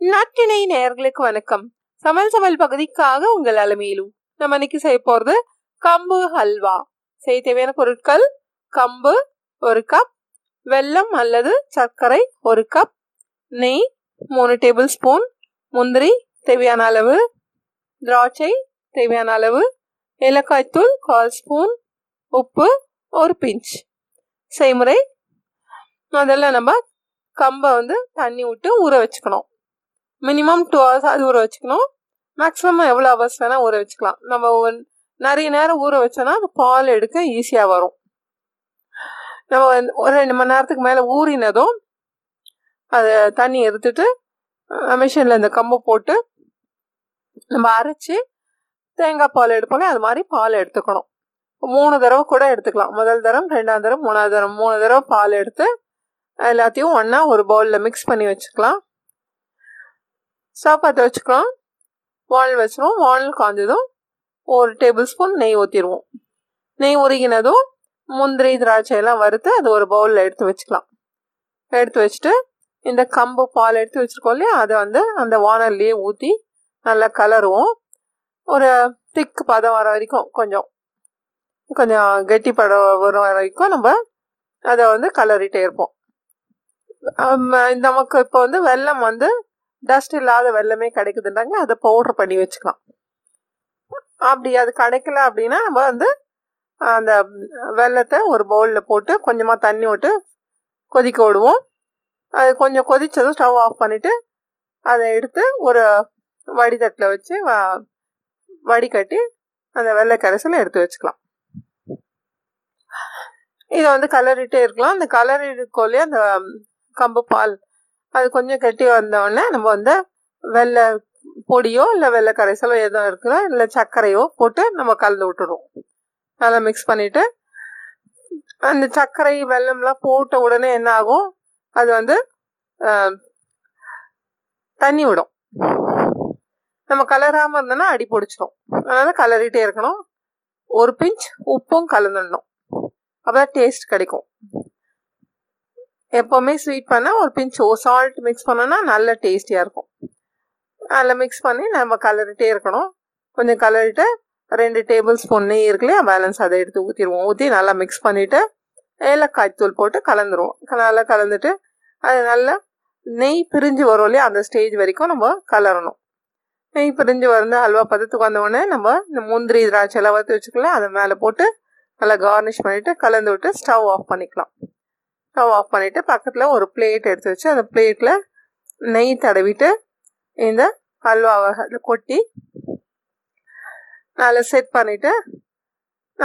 நாட்டினை நேர்களுக்கு வணக்கம். சமையல் சமையல் பகுதிக்காக உங்கள் அலமையிலும் நம்ம இன்னைக்கு செய்ய போறது கம்பு ஹல்வா. செய்ய தேவையான பொருட்கள் கம்பு ஒரு கப் வெல்லம் அல்லது சர்க்கரை ஒரு கப் நெய் மூணு டேபிள் ஸ்பூன் முந்திரி தேவையான அளவு திராட்சை தேவையான அளவு ஏலக்காய் தூள் கால் ஸ்பூன் உப்பு ஒரு பிஞ்ச். செய்முறை முதல்ல நம்ம கம்பை வந்து தண்ணி விட்டு ஊற வச்சுக்கணும். மினிமம் டூ ஹவர்ஸ் அது ஊற வச்சுக்கணும். மேக்ஸிமம் எவ்வளோ ஹவர்ஸ் வேணால் ஊற வச்சுக்கலாம். நம்ம நிறைய நேரம் ஊற வச்சோன்னா அது பால் எடுக்க ஈஸியாக வரும். நம்ம வந்து ஒரு ரெண்டு மணி நேரத்துக்கு மேலே ஊறினதும் அதை தண்ணி எடுத்துட்டு மிஷினில் இந்த கம்பு போட்டு நம்ம அரைச்சி தேங்காய் பால் எடுப்போம்ல அது மாதிரி பால் எடுத்துக்கணும். மூணு தடவை கூட எடுத்துக்கலாம். முதல் தரம் ரெண்டாம் தரம் மூணாவது தரம். மூணு தடவை பால் எடுத்து எல்லாத்தையும் ஒன்றா ஒரு பவுலில் மிக்ஸ் பண்ணி வச்சுக்கலாம். சாப்பாத்தை வச்சுக்கலாம். வானல் வச்சிருவோம். வானல் காஞ்சதும் ஒரு டேபிள் ஸ்பூன் நெய் ஊற்றிடுவோம் நெய் உருகினதும் முந்திரி திராட்சை எல்லாம் வறுத்து அது ஒரு பவுலில் எடுத்து வச்சுக்கலாம். எடுத்து வச்சுட்டு இந்த கம்பு பால் எடுத்து வச்சுருக்கோம் இல்லையா? அதை வந்து அந்த வானல்லையே ஊற்றி நல்லா கலருவோம். ஒரு திக்கு பதம் வர வரைக்கும் கொஞ்சம் கொஞ்சம் கெட்டி படம் வர வரைக்கும் நம்ம அதை வந்து கலரிட்டே இருப்போம். நமக்கு இப்போ வந்து வெல்லம் வந்து டஸ்ட் இல்லாத வெல்லமே கிடைக்குதுன்றாங்க அதை பவுடர் பண்ணி வச்சுக்கலாம். அப்படி அது கிடைக்கல அப்படின்னா நம்ம வந்து அந்த வெல்லத்தை ஒரு பவுலில் போட்டு கொஞ்சமாக தண்ணி விட்டு கொதிக்க விடுவோம். அது கொஞ்சம் கொதித்ததும் ஸ்டவ் ஆஃப் பண்ணிவிட்டு அதை எடுத்து ஒரு வடிதட்டில் வச்சு வ- வடிகட்டி அந்த வெள்ளை கரைசலை எடுத்து வச்சுக்கலாம். இதை வந்து கலரிட்டே இருக்கலாம். அந்த கலர் அந்த கம்பு பால் அது கொஞ்சம் கட்டி வந்தோடனே நம்ம வந்து வெள்ளை பொடியோ இல்லை வெள்ளை கரைசலோ எதோ இருக்குதோ இல்லை சர்க்கரையோ போட்டு நம்ம கலந்து விட்டுடுவோம் நல்லா மிக்ஸ் பண்ணிட்டு அந்த சர்க்கரை வெல்லம்லாம் போட்ட உடனே என்ன ஆகும்? அது வந்து ஆஹ், தண்ணி விடும். நம்ம கலராமல் இருந்தோம்னா அடி பிடிச்சிடும். அதனால கலரிட்டே இருக்கணும். ஒரு பிஞ்ச் உப்பும் கலந்துடணும். அப்போ தான் டேஸ்ட் கிடைக்கும். எப்போவுமே ஸ்வீட் பண்ணால் ஒரு பிஞ்ச் சால்ட் மிக்ஸ் பண்ணோன்னா நல்ல டேஸ்டியாக இருக்கும். அதில் மிக்ஸ் பண்ணி நம்ம கலரிட்டே இருக்கணும். கொஞ்சம் கலரிட்டு ரெண்டு டேபிள் ஸ்பூன் நெய் இருக்குல்லையா பேலன்ஸ் அதை எடுத்து ஊற்றிடுவோம் ஊற்றி நல்லா மிக்ஸ் பண்ணிவிட்டு ஏலக்காய் தூள் போட்டு கலந்துருவோம். நல்லா கலந்துட்டு அது நல்லா நெய் பிரிஞ்சு வரும் இல்லையா அந்த ஸ்டேஜ் வரைக்கும் நம்ம கலரணும். நெய் பிரிஞ்சு வந்து அல்வா பதத்துக்கு வந்தவுடனே நம்ம இந்த முந்திரி திராட்சை எல்லாம் வறுத்து வச்சுக்கலாம் அதை மேலே போட்டு நல்லா கார்னிஷ் பண்ணிவிட்டு கலந்து விட்டு ஸ்டவ் ஆஃப் பண்ணிக்கலாம். ஸ்டவ் ஆஃப் பண்ணிவிட்டு பக்கத்தில் ஒரு பிளேட் எடுத்து வச்சு அந்த பிளேட்டில் நெய் தடவிட்டு இந்த அல்வாவை அதில் கொட்டி நல்லா செட் பண்ணிவிட்டு